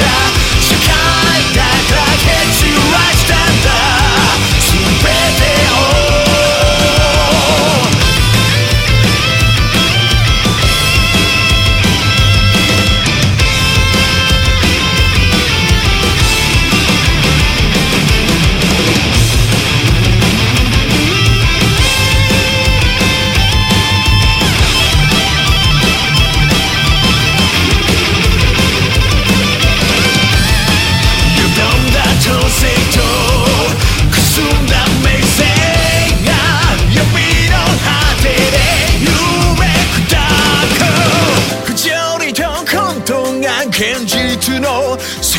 time so